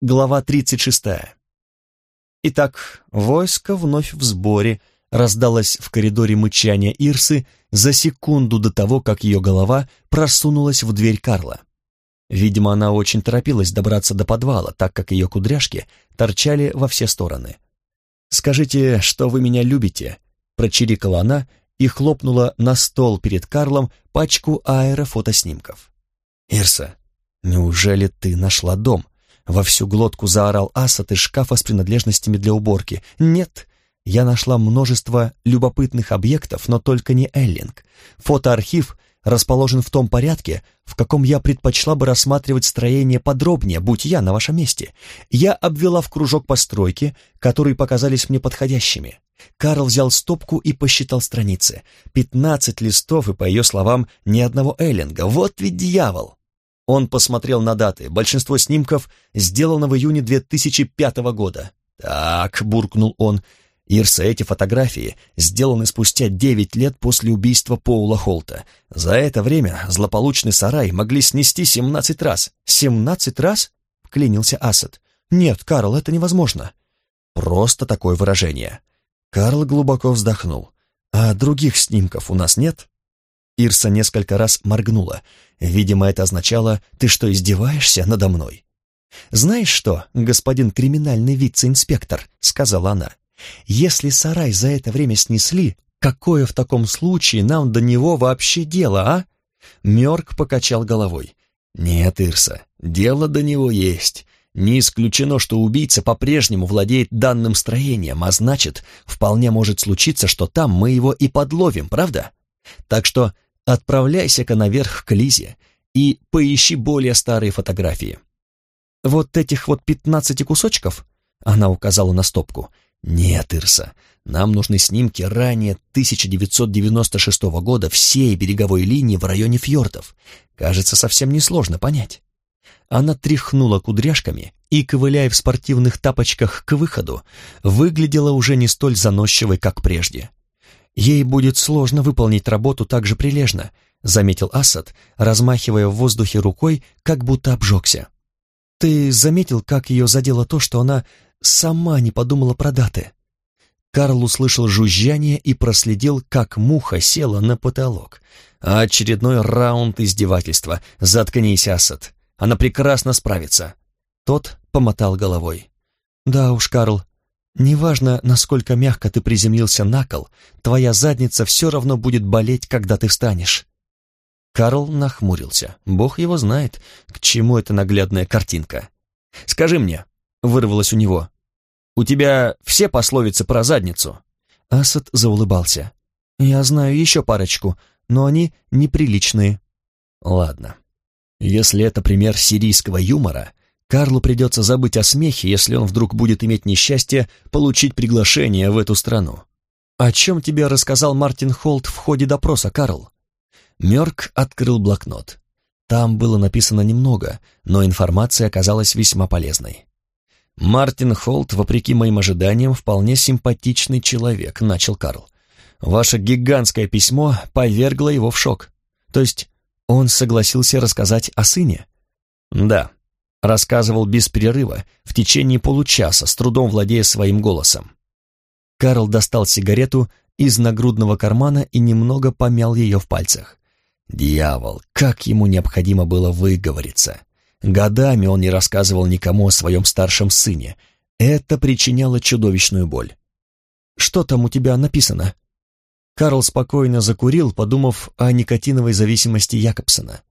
Глава 36. Итак, войско вновь в сборе, раздалось в коридоре мычание Ирсы за секунду до того, как ее голова просунулась в дверь Карла. Видимо, она очень торопилась добраться до подвала, так как ее кудряшки торчали во все стороны. «Скажите, что вы меня любите», — прочирикала она и хлопнула на стол перед Карлом пачку аэрофотоснимков. «Ирса, неужели ты нашла дом?» Во всю глотку заорал Асад из шкафа с принадлежностями для уборки. «Нет!» Я нашла множество любопытных объектов, но только не Эллинг. Фотоархив расположен в том порядке, в каком я предпочла бы рассматривать строение подробнее, будь я на вашем месте. Я обвела в кружок постройки, которые показались мне подходящими. Карл взял стопку и посчитал страницы. Пятнадцать листов, и, по ее словам, ни одного Эллинга. Вот ведь дьявол! Он посмотрел на даты. Большинство снимков сделано в июне 2005 года. «Так», — буркнул он, — «Ирса, эти фотографии сделаны спустя девять лет после убийства Поула Холта. За это время злополучный сарай могли снести семнадцать раз». «Семнадцать раз?» — вклинился Асад. «Нет, Карл, это невозможно». «Просто такое выражение». Карл глубоко вздохнул. «А других снимков у нас нет?» Ирса несколько раз моргнула. Видимо, это означало «ты что, издеваешься надо мной?» «Знаешь что, господин криминальный вице-инспектор», — сказала она, «если сарай за это время снесли, какое в таком случае нам до него вообще дело, а?» Мёрк покачал головой. «Нет, Ирса, дело до него есть. Не исключено, что убийца по-прежнему владеет данным строением, а значит, вполне может случиться, что там мы его и подловим, правда? Так что Отправляйся-ка наверх к Лизе и поищи более старые фотографии. Вот этих вот пятнадцати кусочков, она указала на стопку. Нет, Ирса, нам нужны снимки ранее 1996 года всей береговой линии в районе фьордов. Кажется, совсем несложно понять. Она тряхнула кудряшками и, ковыляя в спортивных тапочках к выходу, выглядела уже не столь заносчивой, как прежде. «Ей будет сложно выполнить работу так же прилежно», заметил Асад, размахивая в воздухе рукой, как будто обжегся. «Ты заметил, как ее задело то, что она сама не подумала про даты?» Карл услышал жужжание и проследил, как муха села на потолок. «Очередной раунд издевательства. Заткнись, Асад. Она прекрасно справится». Тот помотал головой. «Да уж, Карл, Неважно, насколько мягко ты приземлился на кол, твоя задница все равно будет болеть, когда ты встанешь. Карл нахмурился. Бог его знает, к чему эта наглядная картинка. «Скажи мне», — вырвалось у него, — «у тебя все пословицы про задницу?» Асад заулыбался. «Я знаю еще парочку, но они неприличные». «Ладно. Если это пример сирийского юмора, Карлу придется забыть о смехе, если он вдруг будет иметь несчастье получить приглашение в эту страну. «О чем тебе рассказал Мартин Холт в ходе допроса, Карл?» Мёрк открыл блокнот. Там было написано немного, но информация оказалась весьма полезной. «Мартин Холт, вопреки моим ожиданиям, вполне симпатичный человек», — начал Карл. «Ваше гигантское письмо повергло его в шок. То есть он согласился рассказать о сыне?» «Да», рассказывал без перерыва, в течение получаса, с трудом владея своим голосом. Карл достал сигарету из нагрудного кармана и немного помял ее в пальцах. Дьявол, как ему необходимо было выговориться. Годами он не рассказывал никому о своем старшем сыне. Это причиняло чудовищную боль. «Что там у тебя написано?» Карл спокойно закурил, подумав о никотиновой зависимости Якобсона.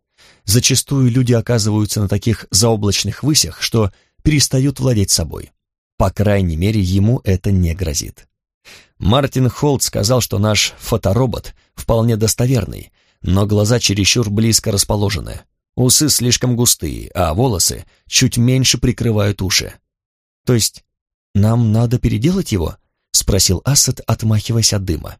Зачастую люди оказываются на таких заоблачных высях, что перестают владеть собой. По крайней мере, ему это не грозит. Мартин Холт сказал, что наш фоторобот вполне достоверный, но глаза чересчур близко расположены. Усы слишком густые, а волосы чуть меньше прикрывают уши. То есть нам надо переделать его? спросил Асад, отмахиваясь от дыма.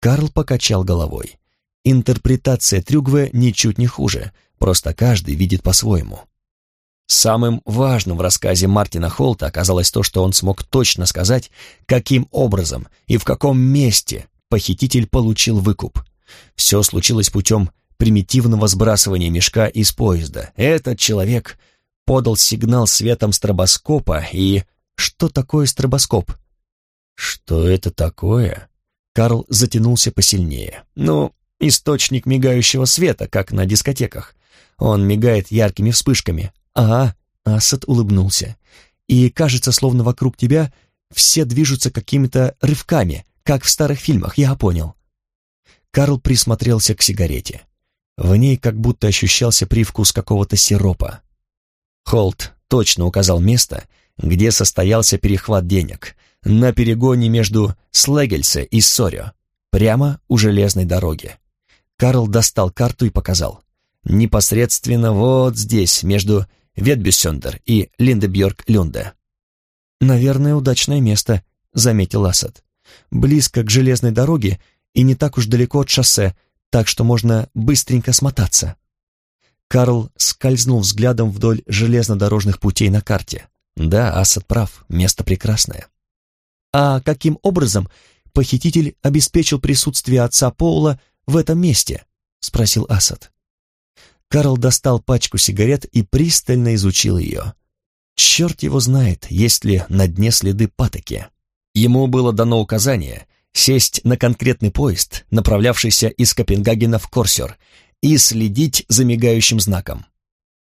Карл покачал головой. Интерпретация Трюгве ничуть не хуже, просто каждый видит по-своему. Самым важным в рассказе Мартина Холта оказалось то, что он смог точно сказать, каким образом и в каком месте похититель получил выкуп. Все случилось путем примитивного сбрасывания мешка из поезда. Этот человек подал сигнал светом стробоскопа и... Что такое стробоскоп? Что это такое? Карл затянулся посильнее. Ну, источник мигающего света, как на дискотеках. Он мигает яркими вспышками. Ага, Асад улыбнулся. И кажется, словно вокруг тебя все движутся какими-то рывками, как в старых фильмах, я понял. Карл присмотрелся к сигарете. В ней как будто ощущался привкус какого-то сиропа. Холт точно указал место, где состоялся перехват денег, на перегоне между Слегельсе и Сорё, прямо у железной дороги. Карл достал карту и показал. Непосредственно вот здесь, между Ветбюссендер и Линдебьорг-Люнде. «Наверное, удачное место», — заметил Асад. «Близко к железной дороге и не так уж далеко от шоссе, так что можно быстренько смотаться». Карл скользнул взглядом вдоль железнодорожных путей на карте. Да, Асад прав, место прекрасное. А каким образом похититель обеспечил присутствие отца Поула в этом месте? Спросил Асад. Карл достал пачку сигарет и пристально изучил ее. Черт его знает, есть ли на дне следы патоки. Ему было дано указание сесть на конкретный поезд, направлявшийся из Копенгагена в Корсер, и следить за мигающим знаком.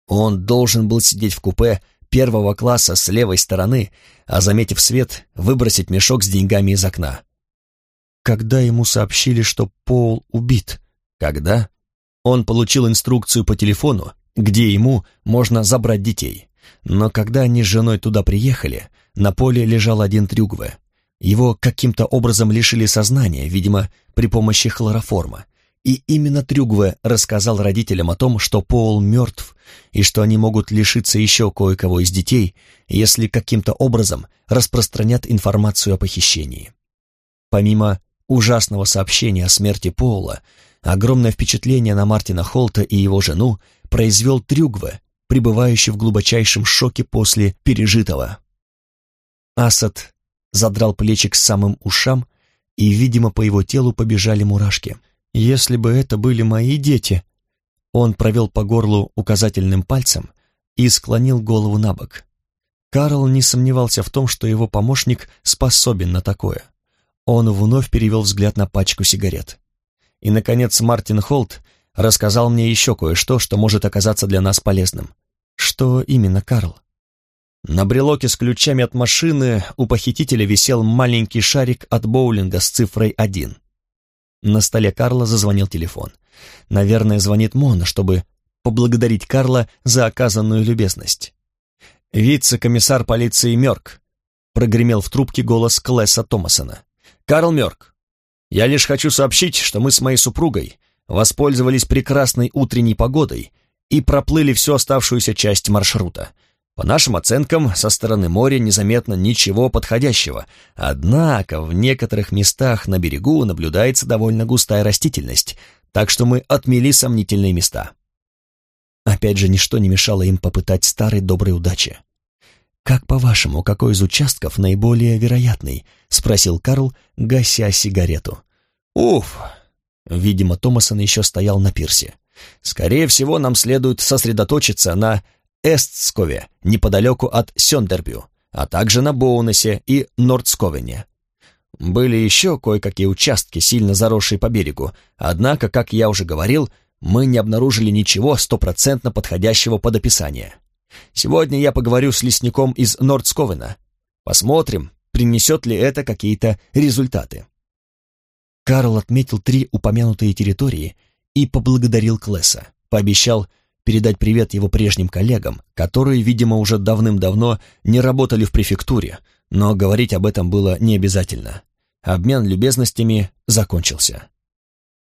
Он должен был сидеть в купе первого класса с левой стороны, а, заметив свет, выбросить мешок с деньгами из окна. Когда ему сообщили, что Пол убит? Когда? Он получил инструкцию по телефону, где ему можно забрать детей. Но когда они с женой туда приехали, на поле лежал один Трюгве. Его каким-то образом лишили сознания, видимо, при помощи хлороформа, и именно Трюгве рассказал родителям о том, что Пол мертв, и что они могут лишиться еще кое-кого из детей, если каким-то образом распространят информацию о похищении. Помимо ужасного сообщения о смерти Пола, огромное впечатление на Мартина Холта и его жену произвел Трюгве, пребывающий в глубочайшем шоке после пережитого. Асад задрал плечи к самым ушам, и, видимо, по его телу побежали мурашки — если бы это были мои дети. Он провел по горлу указательным пальцем и склонил голову на бок. Карл не сомневался в том, что его помощник способен на такое. Он вновь перевел взгляд на пачку сигарет. И, наконец, Мартин Холт рассказал мне еще кое-что, что может оказаться для нас полезным. Что именно, Карл? На брелоке с ключами от машины у похитителя висел маленький шарик от боулинга с цифрой один. На столе Карла зазвонил телефон. Наверное, звонит Мона, чтобы поблагодарить Карла за оказанную любезность. «Вице-комиссар полиции Мёрк», — прогремел в трубке голос Клесса Томасона. «Карл Мёрк, я лишь хочу сообщить, что мы с моей супругой воспользовались прекрасной утренней погодой и проплыли всю оставшуюся часть маршрута. По нашим оценкам, со стороны моря незаметно ничего подходящего, однако в некоторых местах на берегу наблюдается довольно густая растительность, так что мы отмели сомнительные места. Опять же, ничто не мешало им попытать старой доброй удачи. «Как по-вашему, какой из участков наиболее вероятный?» — спросил Карл, гася сигарету. «Уф!» Видимо, Томасон еще стоял на пирсе. «Скорее всего, нам следует сосредоточиться на Эстскове, неподалеку от Сёндербю, а также на Боунесе и Нордсковене. Были еще кое-какие участки, сильно заросшие по берегу, однако, как я уже говорил, мы не обнаружили ничего стопроцентно подходящего под описание. Сегодня я поговорю с лесником из Нордсковена. Посмотрим, принесет ли это какие-то результаты. Карл отметил три упомянутые территории и поблагодарил Клесса, пообещал передать привет его прежним коллегам, которые, видимо, уже давным-давно не работали в префектуре, но говорить об этом было не обязательно. Обмен любезностями закончился.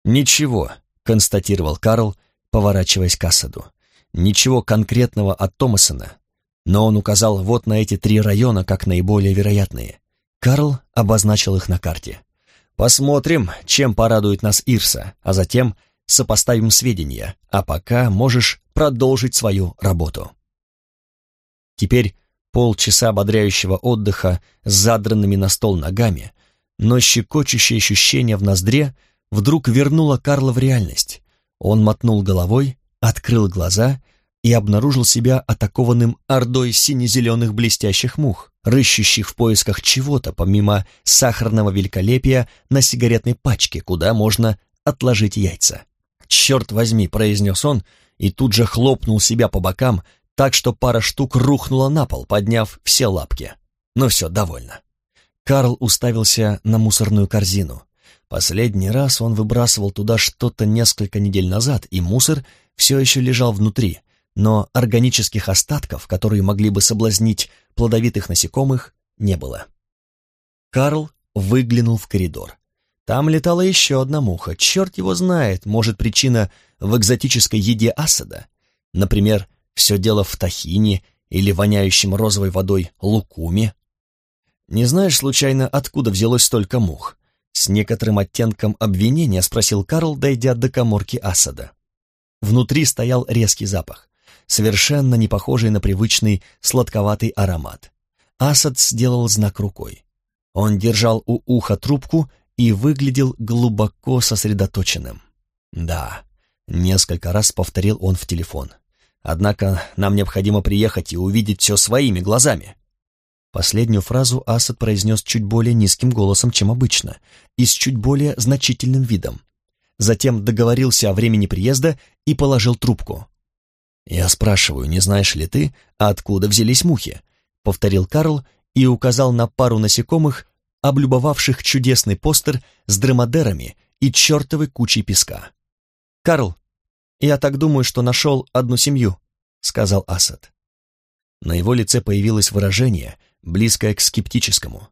«Ничего», — констатировал Карл, поворачиваясь к Асаду. «Ничего конкретного от Томасона, но он указал вот на эти три района как наиболее вероятные. Карл обозначил их на карте. «Посмотрим, чем порадует нас Ирса, а затем сопоставим сведения, а пока можешь продолжить свою работу. Теперь полчаса ободряющего отдыха с задранными на стол ногами, но щекочущее ощущение в ноздре вдруг вернуло Карла в реальность. Он мотнул головой, открыл глаза, и обнаружил себя атакованным ордой сине-зеленых блестящих мух, рыщущих в поисках чего-то, помимо сахарного великолепия на сигаретной пачке, куда можно отложить яйца. «Черт возьми», — произнес он, и тут же хлопнул себя по бокам, так что пара штук рухнула на пол, подняв все лапки. Ну все, довольно. Карл уставился на мусорную корзину. Последний раз он выбрасывал туда что-то несколько недель назад, и мусор все еще лежал внутри, но органических остатков, которые могли бы соблазнить плодовитых насекомых, не было. Карл выглянул в коридор. Там летала еще одна муха. Черт его знает, может, причина в экзотической еде Асада. Например, все дело в тахине или воняющем розовой водой лукуме. «Не знаешь, случайно, откуда взялось столько мух?» С некоторым оттенком обвинения спросил Карл, дойдя до коморки Асада. Внутри стоял резкий запах, совершенно не похожий на привычный сладковатый аромат. Асад сделал знак рукой. Он держал у уха трубку и выглядел глубоко сосредоточенным. «Да», — несколько раз повторил он в телефон. «Однако нам необходимо приехать и увидеть все своими глазами». Последнюю фразу Асад произнес чуть более низким голосом, чем обычно, и с чуть более значительным видом. Затем договорился о времени приезда и положил трубку. «Я спрашиваю, не знаешь ли ты, откуда взялись мухи?» — повторил Карл и указал на пару насекомых, облюбовавших чудесный постер с драмадерами и чертовой кучей песка. «Карл, я так думаю, что нашел одну семью», — сказал Асад. На его лице появилось выражение, близкое к скептическому.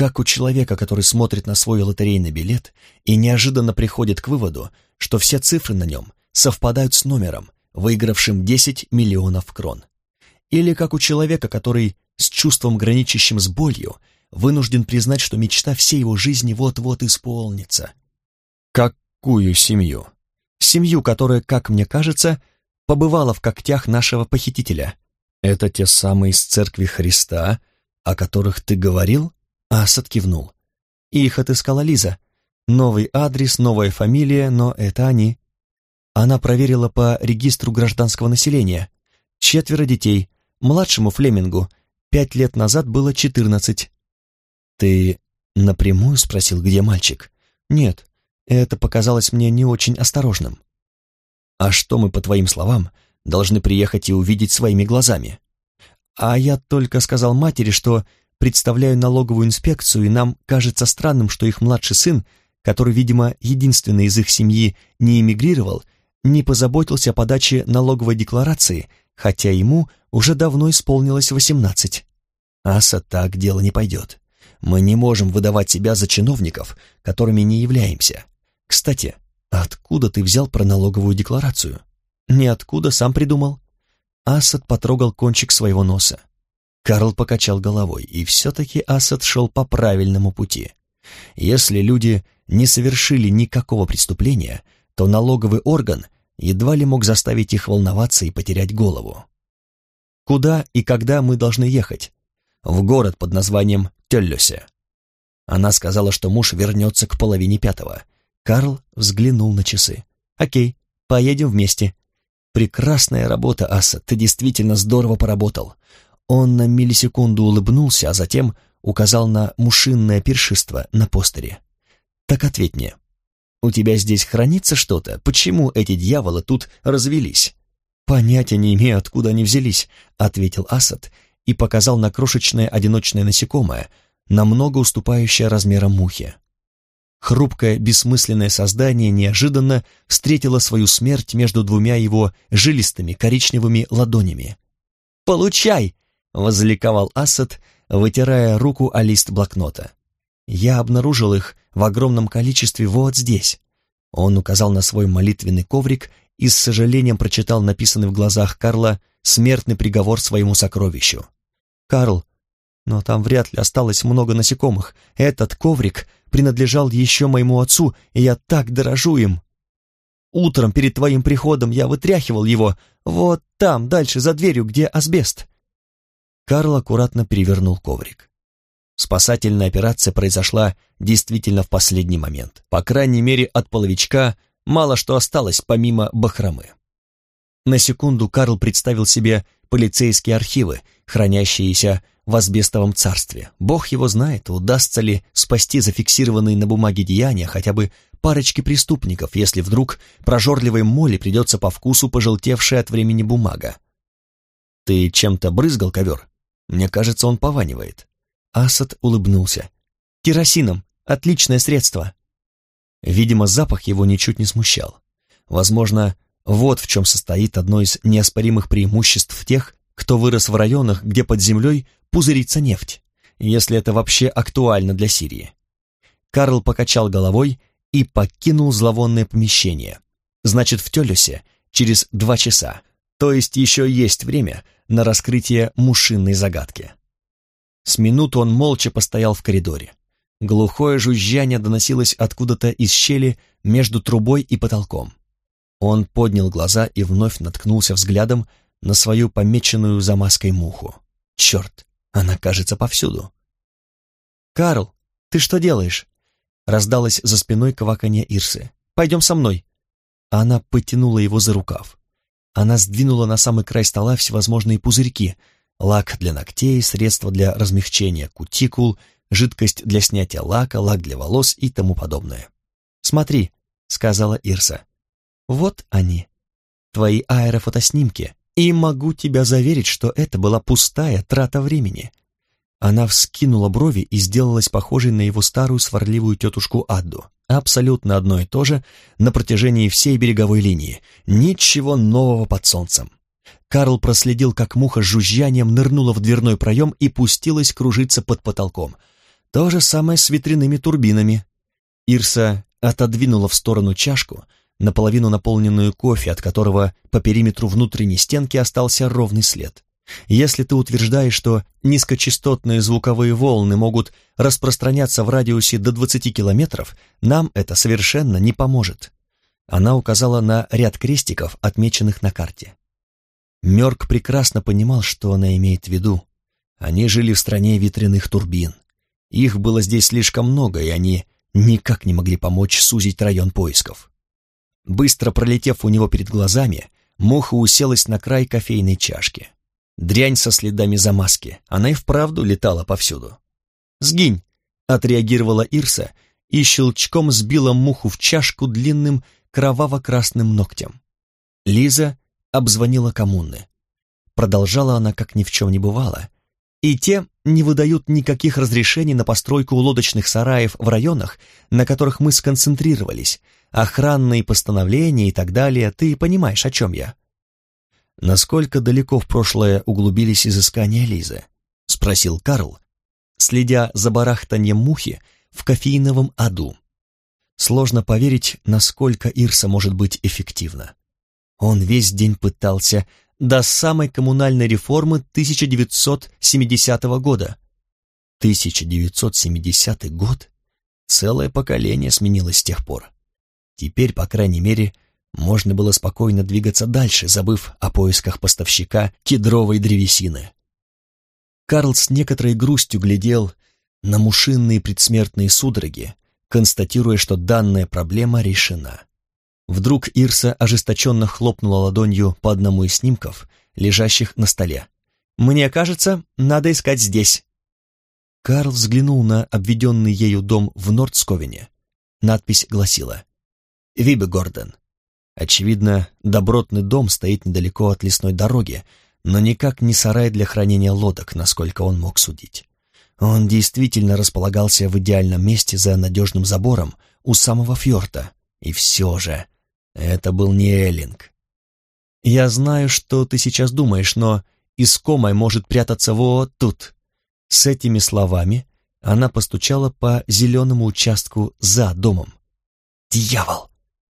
Как у человека, который смотрит на свой лотерейный билет и неожиданно приходит к выводу, что все цифры на нем совпадают с номером, выигравшим 10 миллионов крон. Или как у человека, который с чувством, граничащим с болью, вынужден признать, что мечта всей его жизни вот-вот исполнится. Какую семью? Семью, которая, как мне кажется, побывала в когтях нашего похитителя. Это те самые из церкви Христа, о которых ты говорил? Асад кивнул. Их отыскала Лиза. Новый адрес, новая фамилия, но это они. Она проверила по регистру гражданского населения. Четверо детей. Младшему Флемингу пять лет назад было четырнадцать. «Ты напрямую спросил, где мальчик?» «Нет, это показалось мне не очень осторожным». «А что мы, по твоим словам, должны приехать и увидеть своими глазами?» «А я только сказал матери, что представляю налоговую инспекцию, и нам кажется странным, что их младший сын, который, видимо, единственный из их семьи не эмигрировал, не позаботился о подаче налоговой декларации, хотя ему уже давно исполнилось восемнадцать. Аса так дело не пойдет. Мы не можем выдавать себя за чиновников, которыми не являемся. Кстати, откуда ты взял про налоговую декларацию? Ниоткуда, сам придумал. Асад потрогал кончик своего носа. Карл покачал головой, и все-таки Асад шел по правильному пути. Если люди не совершили никакого преступления, то налоговый орган едва ли мог заставить их волноваться и потерять голову. Куда и когда мы должны ехать? В город под названием Теллюсе. Она сказала, что муж вернется к половине пятого. Карл взглянул на часы. «Окей, поедем вместе». «Прекрасная работа, Аса, ты действительно здорово поработал». Он на миллисекунду улыбнулся, а затем указал на мушинное пиршество на постере. «Так ответь мне, у тебя здесь хранится что-то? Почему эти дьяволы тут развелись?» «Понятия не имею, откуда они взялись», — ответил Асад и показал на крошечное одиночное насекомое, намного уступающее размерам мухи. Хрупкое, бессмысленное создание неожиданно встретило свою смерть между двумя его жилистыми коричневыми ладонями. «Получай!» — возликовал Асад, вытирая руку о лист блокнота. «Я обнаружил их в огромном количестве вот здесь». Он указал на свой молитвенный коврик и с сожалением прочитал написанный в глазах Карла смертный приговор своему сокровищу. «Карл, но там вряд ли осталось много насекомых. Этот коврик принадлежал еще моему отцу, и я так дорожу им. Утром перед твоим приходом я вытряхивал его, вот там, дальше, за дверью, где асбест». Карл аккуратно перевернул коврик. Спасательная операция произошла действительно в последний момент. По крайней мере, от половичка мало что осталось помимо бахромы. На секунду Карл представил себе полицейские архивы, хранящиеся в асбестовом царстве. Бог его знает, удастся ли спасти зафиксированные на бумаге деяния хотя бы парочки преступников, если вдруг прожорливой моли придется по вкусу пожелтевшая от времени бумага. «Ты чем-то брызгал ковер? Мне кажется, он пованивает». Асад улыбнулся. «Керосином. Отличное средство». Видимо, запах его ничуть не смущал. Возможно, вот в чем состоит одно из неоспоримых преимуществ тех, кто вырос в районах, где под землей пузырится нефть, если это вообще актуально для Сирии. Карл покачал головой и покинул зловонное помещение. Значит, в Телюсе через два часа, то есть еще есть время на раскрытие мушинной загадки. С минуту он молча постоял в коридоре. Глухое жужжание доносилось откуда-то из щели между трубой и потолком. Он поднял глаза и вновь наткнулся взглядом на свою помеченную замазкой муху. Черт, она кажется повсюду. «Карл, ты что делаешь?» Раздалось за спиной кваканье Ирсы. «Пойдем со мной». Она потянула его за рукав. Она сдвинула на самый край стола всевозможные пузырьки, лак для ногтей, средства для размягчения кутикул, жидкость для снятия лака, лак для волос и тому подобное. «Смотри», — сказала Ирса. «Вот они, твои аэрофотоснимки, и могу тебя заверить, что это была пустая трата времени. Она вскинула брови и сделалась похожей на его старую сварливую тетушку Адду. Абсолютно одно и то же на протяжении всей береговой линии. Ничего нового под солнцем. Карл проследил, как муха с жужжанием нырнула в дверной проем и пустилась кружиться под потолком. То же самое с ветряными турбинами. Ирса отодвинула в сторону чашку, наполовину наполненную кофе, от которого по периметру внутренней стенки остался ровный след. Если ты утверждаешь, что низкочастотные звуковые волны могут распространяться в радиусе до 20 километров, нам это совершенно не поможет. Она указала на ряд крестиков, отмеченных на карте. Мёрк прекрасно понимал, что она имеет в виду. Они жили в стране ветряных турбин. Их было здесь слишком много, и они никак не могли помочь сузить район поисков. Быстро пролетев у него перед глазами, муха уселась на край кофейной чашки. Дрянь со следами замазки. Она и вправду летала повсюду. «Сгинь!» — отреагировала Ирса и щелчком сбила муху в чашку длинным кроваво-красным ногтем. Лиза обзвонила коммуны. Продолжала она, как ни в чем не бывало. И те не выдают никаких разрешений на постройку лодочных сараев в районах, на которых мы сконцентрировались, охранные постановления и так далее, ты понимаешь, о чем я. «Насколько далеко в прошлое углубились изыскания Лизы?» — спросил Карл, следя за барахтаньем мухи в кофеиновом аду. Сложно поверить, насколько Ирса может быть эффективна. Он весь день пытался до самой коммунальной реформы 1970 года. 1970 год? Целое поколение сменилось с тех пор. Теперь, по крайней мере, можно было спокойно двигаться дальше, забыв о поисках поставщика кедровой древесины. Карл с некоторой грустью глядел на мушинные предсмертные судороги, констатируя, что данная проблема решена. Вдруг Ирса ожесточенно хлопнула ладонью по одному из снимков, лежащих на столе. «Мне кажется, надо искать здесь». Карл взглянул на обведенный ею дом в Нордсковине. Надпись гласила «Вибе Гордон, Очевидно, добротный дом стоит недалеко от лесной дороги, но никак не сарай для хранения лодок, насколько он мог судить. Он действительно располагался в идеальном месте за надежным забором у самого фьорта. И все же, это был не Эллинг. «Я знаю, что ты сейчас думаешь, но искомой может прятаться вот тут». С этими словами она постучала по зеленому участку за домом. «Дьявол!» —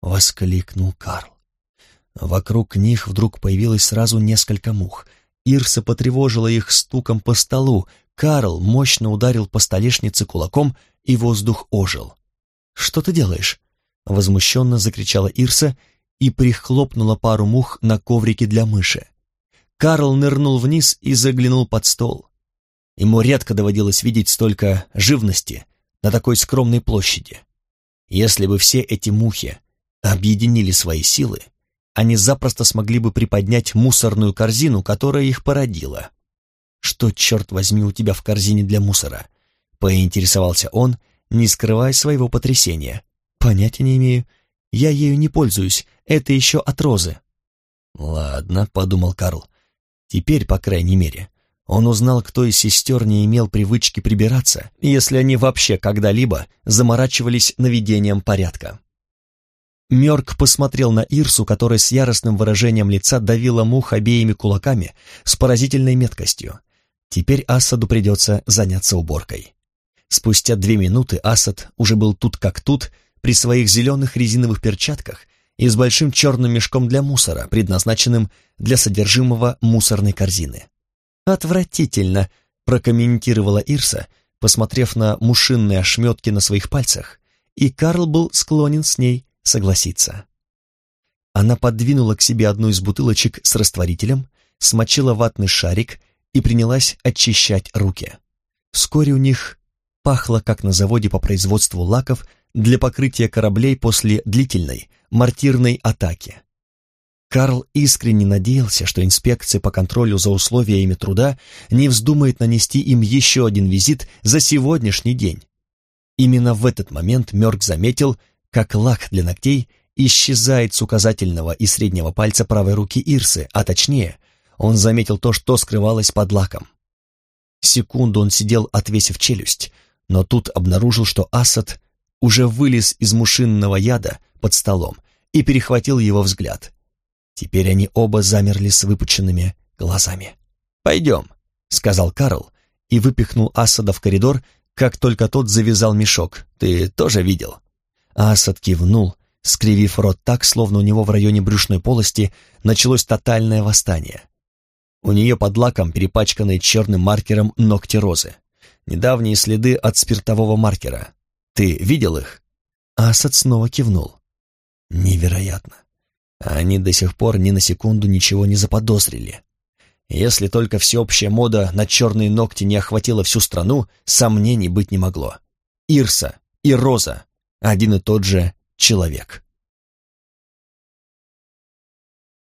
воскликнул Карл. Вокруг них вдруг появилось сразу несколько мух. Ирса потревожила их стуком по столу. Карл мощно ударил по столешнице кулаком, и воздух ожил. «Что ты делаешь?» — возмущенно закричала Ирса и прихлопнула пару мух на коврике для мыши. Карл нырнул вниз и заглянул под стол. Ему редко доводилось видеть столько живности на такой скромной площади. Если бы все эти мухи объединили свои силы, они запросто смогли бы приподнять мусорную корзину, которая их породила. «Что, черт возьми, у тебя в корзине для мусора?» — поинтересовался он, не скрывая своего потрясения. «Понятия не имею. Я ею не пользуюсь. Это еще от розы». «Ладно», — подумал Карл. «Теперь, по крайней мере, он узнал, кто из сестер не имел привычки прибираться, если они вообще когда-либо заморачивались наведением порядка. Мёрк посмотрел на Ирсу, которая с яростным выражением лица давила мух обеими кулаками с поразительной меткостью. Теперь Асаду придется заняться уборкой. Спустя две минуты Асад уже был тут как тут, при своих зеленых резиновых перчатках и с большим черным мешком для мусора, предназначенным для содержимого мусорной корзины. «Отвратительно», — прокомментировала Ирса, посмотрев на мушинные ошметки на своих пальцах, и Карл был склонен с ней согласиться. Она подвинула к себе одну из бутылочек с растворителем, смочила ватный шарик и принялась очищать руки. Вскоре у них пахло, как на заводе по производству лаков для покрытия кораблей после длительной мортирной атаки. Карл искренне надеялся, что инспекция по контролю за условиями труда не вздумает нанести им еще один визит за сегодняшний день. Именно в этот момент Мёрк заметил, как лак для ногтей исчезает с указательного и среднего пальца правой руки Ирсы, а точнее, он заметил то, что скрывалось под лаком. Секунду он сидел, отвесив челюсть, но тут обнаружил, что Асад уже вылез из мушинного яда под столом и перехватил его взгляд. Теперь они оба замерли с выпученными глазами. «Пойдем», — сказал Карл и выпихнул Асада в коридор, как только тот завязал мешок. «Ты тоже видел?» Асад кивнул, скривив рот так, словно у него в районе брюшной полости началось тотальное восстание. У нее под лаком перепачканные черным маркером ногти розы. Недавние следы от спиртового маркера. Ты видел их? Асад снова кивнул. Невероятно. Они до сих пор ни на секунду ничего не заподозрили. Если только всеобщая мода на черные ногти не охватила всю страну, сомнений быть не могло. Ирса и Роза один и тот же человек.